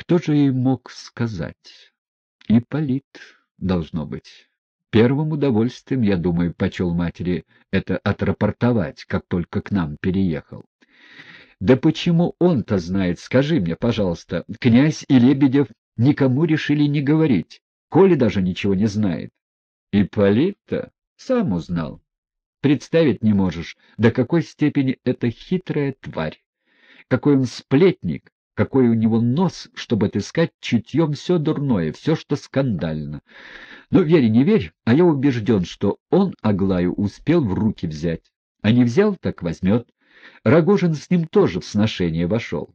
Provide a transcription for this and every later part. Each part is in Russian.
Кто же ей мог сказать? Ипполит, должно быть. Первым удовольствием, я думаю, почел матери это отрапортовать, как только к нам переехал. Да почему он-то знает, скажи мне, пожалуйста, князь и Лебедев никому решили не говорить, Коля даже ничего не знает. Ипполит-то сам узнал. Представить не можешь, до какой степени это хитрая тварь. Какой он сплетник, какой у него нос, чтобы отыскать чутьем все дурное, все, что скандально. Но верь не верь, а я убежден, что он Аглаю успел в руки взять. А не взял, так возьмет. Рогожин с ним тоже в сношение вошел.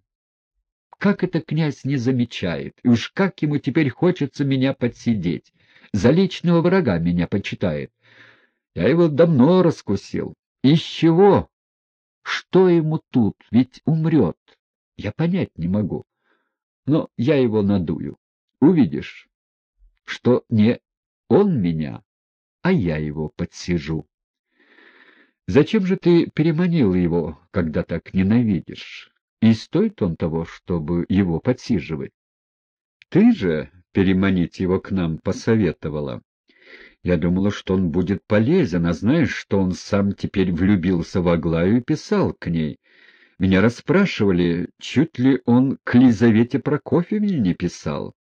Как это князь не замечает, и уж как ему теперь хочется меня подсидеть. За личного врага меня почитает. Я его давно раскусил. Из чего? Что ему тут? Ведь умрет. Я понять не могу. Но я его надую. Увидишь, что не он меня, а я его подсижу. Зачем же ты переманил его, когда так ненавидишь? И стоит он того, чтобы его подсиживать? Ты же переманить его к нам посоветовала. Я думала, что он будет полезен, а знаешь, что он сам теперь влюбился в Аглаю и писал к ней. Меня расспрашивали, чуть ли он к Лизавете Прокофьевне не писал.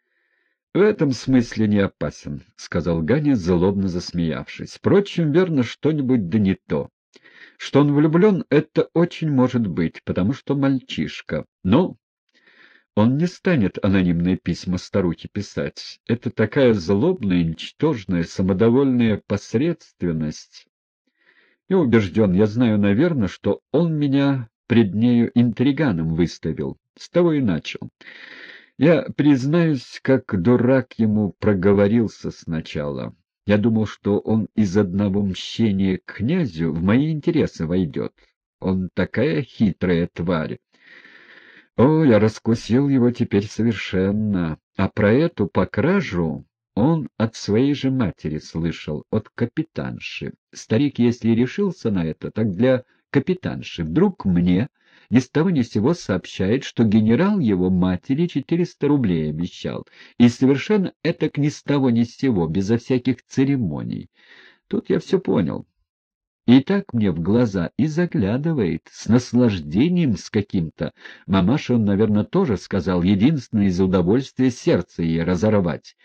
— В этом смысле не опасен, — сказал Ганя, злобно засмеявшись. — Впрочем, верно, что-нибудь да не то. Что он влюблен, это очень может быть, потому что мальчишка. Но он не станет анонимные письма старухе писать. Это такая злобная, ничтожная, самодовольная посредственность. Я убежден, я знаю, наверное, что он меня пред нею интриганом выставил. С того и начал. Я, признаюсь, как дурак ему проговорился сначала. Я думал, что он из одного мщения к князю в мои интересы войдет. Он такая хитрая тварь. О, я раскусил его теперь совершенно. А про эту покражу он от своей же матери слышал, от капитанши. Старик, если решился на это, так для капитанши. Вдруг мне ни с того ни сего сообщает, что генерал его матери 400 рублей обещал, и совершенно это ни с того ни сего, безо всяких церемоний. Тут я все понял. И так мне в глаза и заглядывает, с наслаждением с каким-то. Мамаша он, наверное, тоже сказал, единственное из удовольствия сердце ей разорвать.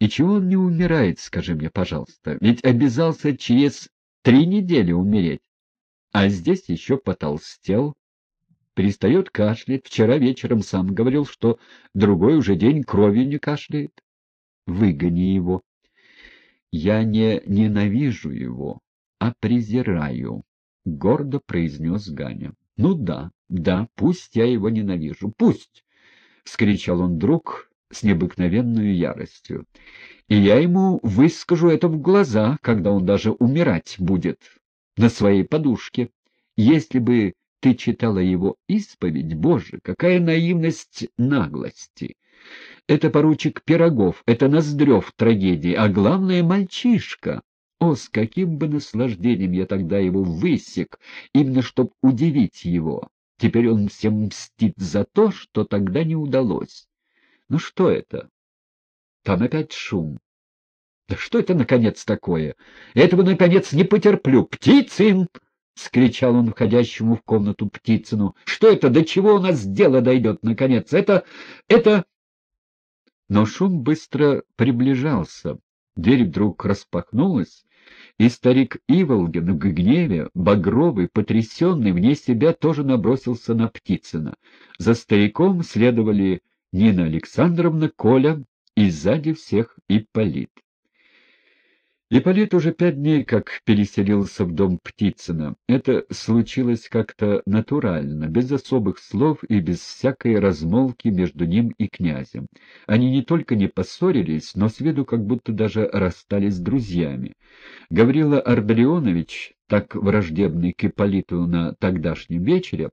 И чего он не умирает, скажи мне, пожалуйста? Ведь обязался через три недели умереть. А здесь еще потолстел. Перестает кашлять. Вчера вечером сам говорил, что другой уже день кровью не кашляет. Выгони его. Я не ненавижу его, а презираю, — гордо произнес Ганя. — Ну да, да, пусть я его ненавижу, пусть! — вскричал он вдруг, с необыкновенной яростью. И я ему выскажу это в глаза, когда он даже умирать будет на своей подушке. Если бы ты читала его исповедь, боже, какая наивность наглости! Это поручик Пирогов, это Ноздрев трагедии, а главное — мальчишка. О, с каким бы наслаждением я тогда его высек, именно чтобы удивить его! Теперь он всем мстит за то, что тогда не удалось. Ну что это? Там опять шум. Да что это, наконец, такое? Этого, наконец, не потерплю. Птицын! — скричал он входящему в комнату Птицыну. — Что это? До чего у нас дело дойдет, наконец? Это... это... Но шум быстро приближался. Дверь вдруг распахнулась, и старик Иволгин в гневе, багровый, потрясенный, вне себя тоже набросился на Птицына. За стариком следовали Нина Александровна, Коля и сзади всех Ипполит. Ипполит уже пять дней как переселился в дом Птицына. Это случилось как-то натурально, без особых слов и без всякой размолвки между ним и князем. Они не только не поссорились, но с виду как будто даже расстались с друзьями. Гаврила Ардалионович так враждебный к Ипполиту на тогдашнем вечере,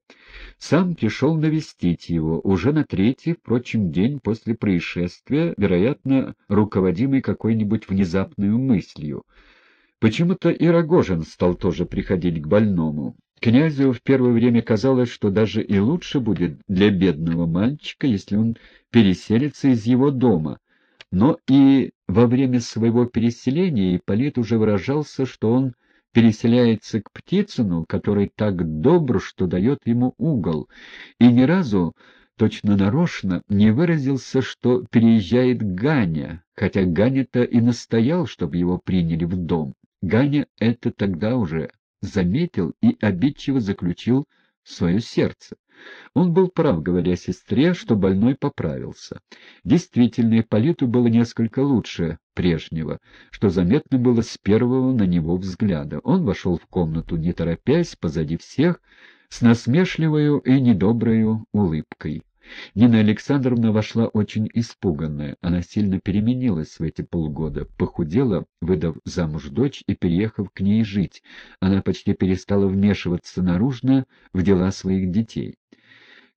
сам пришел навестить его уже на третий, впрочем, день после происшествия, вероятно, руководимый какой-нибудь внезапной мыслью. Почему-то и Рогожин стал тоже приходить к больному. Князю в первое время казалось, что даже и лучше будет для бедного мальчика, если он переселится из его дома. Но и во время своего переселения Ипполит уже выражался, что он переселяется к Птицыну, который так добр, что дает ему угол, и ни разу, точно нарочно, не выразился, что переезжает Ганя, хотя Ганя-то и настоял, чтобы его приняли в дом. Ганя это тогда уже заметил и обидчиво заключил свое сердце. Он был прав, говоря сестре, что больной поправился. Действительно, Ипполиту было несколько лучше прежнего, что заметно было с первого на него взгляда. Он вошел в комнату, не торопясь, позади всех, с насмешливою и недоброю улыбкой. Нина Александровна вошла очень испуганная. Она сильно переменилась в эти полгода, похудела, выдав замуж дочь и переехав к ней жить. Она почти перестала вмешиваться наружно в дела своих детей.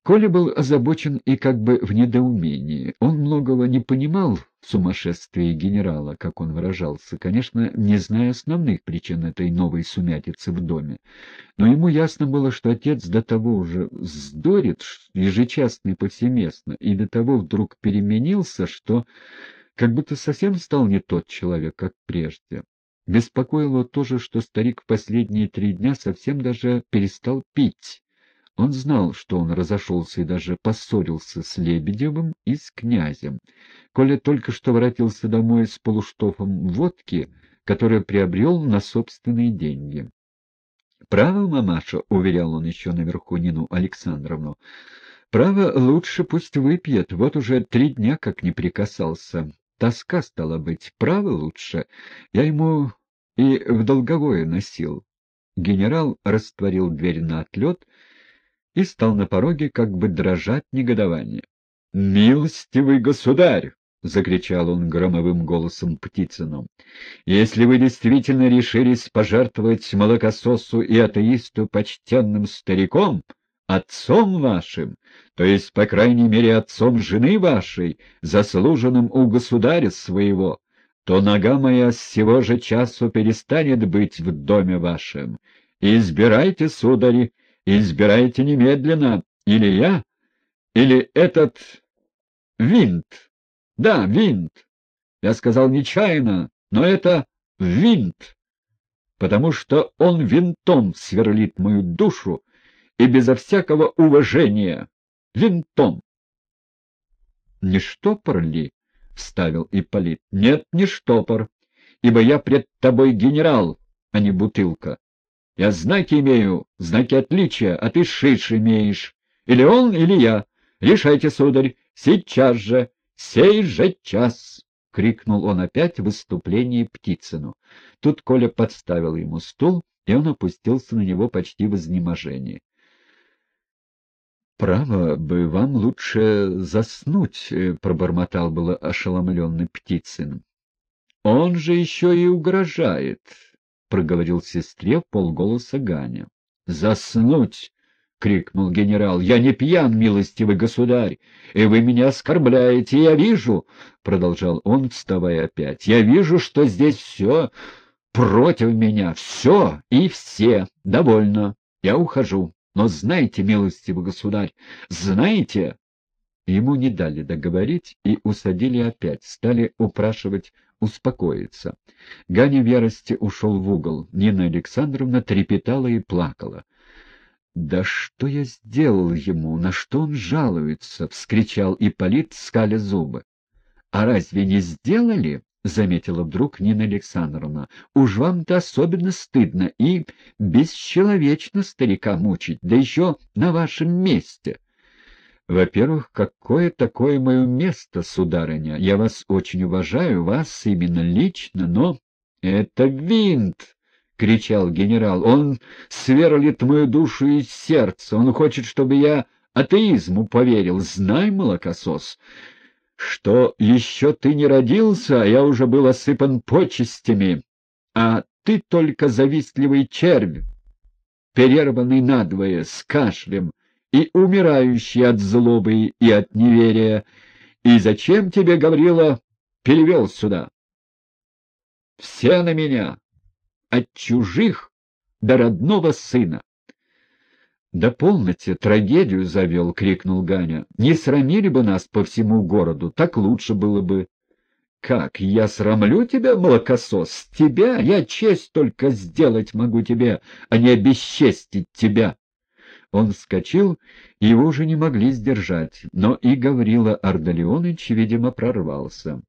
Коля был озабочен и как бы в недоумении. Он многого не понимал в сумасшествии генерала, как он выражался, конечно, не зная основных причин этой новой сумятицы в доме. Но ему ясно было, что отец до того уже вздорит, ежечасно и повсеместно, и до того вдруг переменился, что как будто совсем стал не тот человек, как прежде. Беспокоило то же, что старик в последние три дня совсем даже перестал пить. Он знал, что он разошелся и даже поссорился с Лебедевым и с князем. Коля только что воротился домой с полуштофом водки, который приобрел на собственные деньги. «Право, мамаша», — уверял он еще наверху Нину Александровну, — «право лучше пусть выпьет, вот уже три дня как не прикасался. Тоска стала быть, право лучше. Я ему и в долговое носил». Генерал растворил дверь на отлет и стал на пороге как бы дрожать негодование. — Милостивый государь! — закричал он громовым голосом Птицыну. — Если вы действительно решились пожертвовать молокососу и атеисту почтенным стариком, отцом вашим, то есть, по крайней мере, отцом жены вашей, заслуженным у государя своего, то нога моя с сего же часу перестанет быть в доме вашем. Избирайте, судари, избирайте немедленно, или я, или этот винт. Да, винт. Я сказал нечаянно, но это винт, потому что он винтом сверлит мою душу и безо всякого уважения. Винтом. — Не штопор ли? — вставил Ипполит. — Нет, не штопор, ибо я пред тобой генерал, а не бутылка. Я знаки имею, знаки отличия, а ты шиш имеешь. Или он, или я. Решайте, сударь, сейчас же, сей же час!» — крикнул он опять в выступлении Птицыну. Тут Коля подставил ему стул, и он опустился на него почти в изнеможении. «Право бы вам лучше заснуть», — пробормотал было ошеломленный Птицын. «Он же еще и угрожает» проговорил сестре полголоса Ганя. «Заснуть!» — крикнул генерал. «Я не пьян, милостивый государь, и вы меня оскорбляете, я вижу!» — продолжал он, вставая опять. «Я вижу, что здесь все против меня, все и все. Довольно. Я ухожу. Но знайте, милостивый государь, знаете...» Ему не дали договорить и усадили опять, стали упрашивать успокоиться. Ганя в ярости ушел в угол. Нина Александровна трепетала и плакала. «Да что я сделал ему? На что он жалуется?» — вскричал Ипполит, скаля зубы. «А разве не сделали?» — заметила вдруг Нина Александровна. «Уж вам-то особенно стыдно и бесчеловечно старика мучить, да еще на вашем месте». Во-первых, какое такое мое место, сударыня? Я вас очень уважаю, вас именно лично, но... Это винт! — кричал генерал. Он сверлит мою душу и сердце. Он хочет, чтобы я атеизму поверил. Знай, молокосос, что еще ты не родился, а я уже был осыпан почестями, а ты только завистливый червь, перерванный надвое, с кашлем, и умирающий от злобы и от неверия. И зачем тебе, Гаврила, перевел сюда? Все на меня, от чужих до родного сына. — Да полноте, трагедию завел, — крикнул Ганя. — Не срамили бы нас по всему городу, так лучше было бы. — Как, я срамлю тебя, молокосос? Тебя? Я честь только сделать могу тебе, а не обесчестить тебя. Он вскочил, и его уже не могли сдержать, но и Гаврила Ардалионович, видимо, прорвался.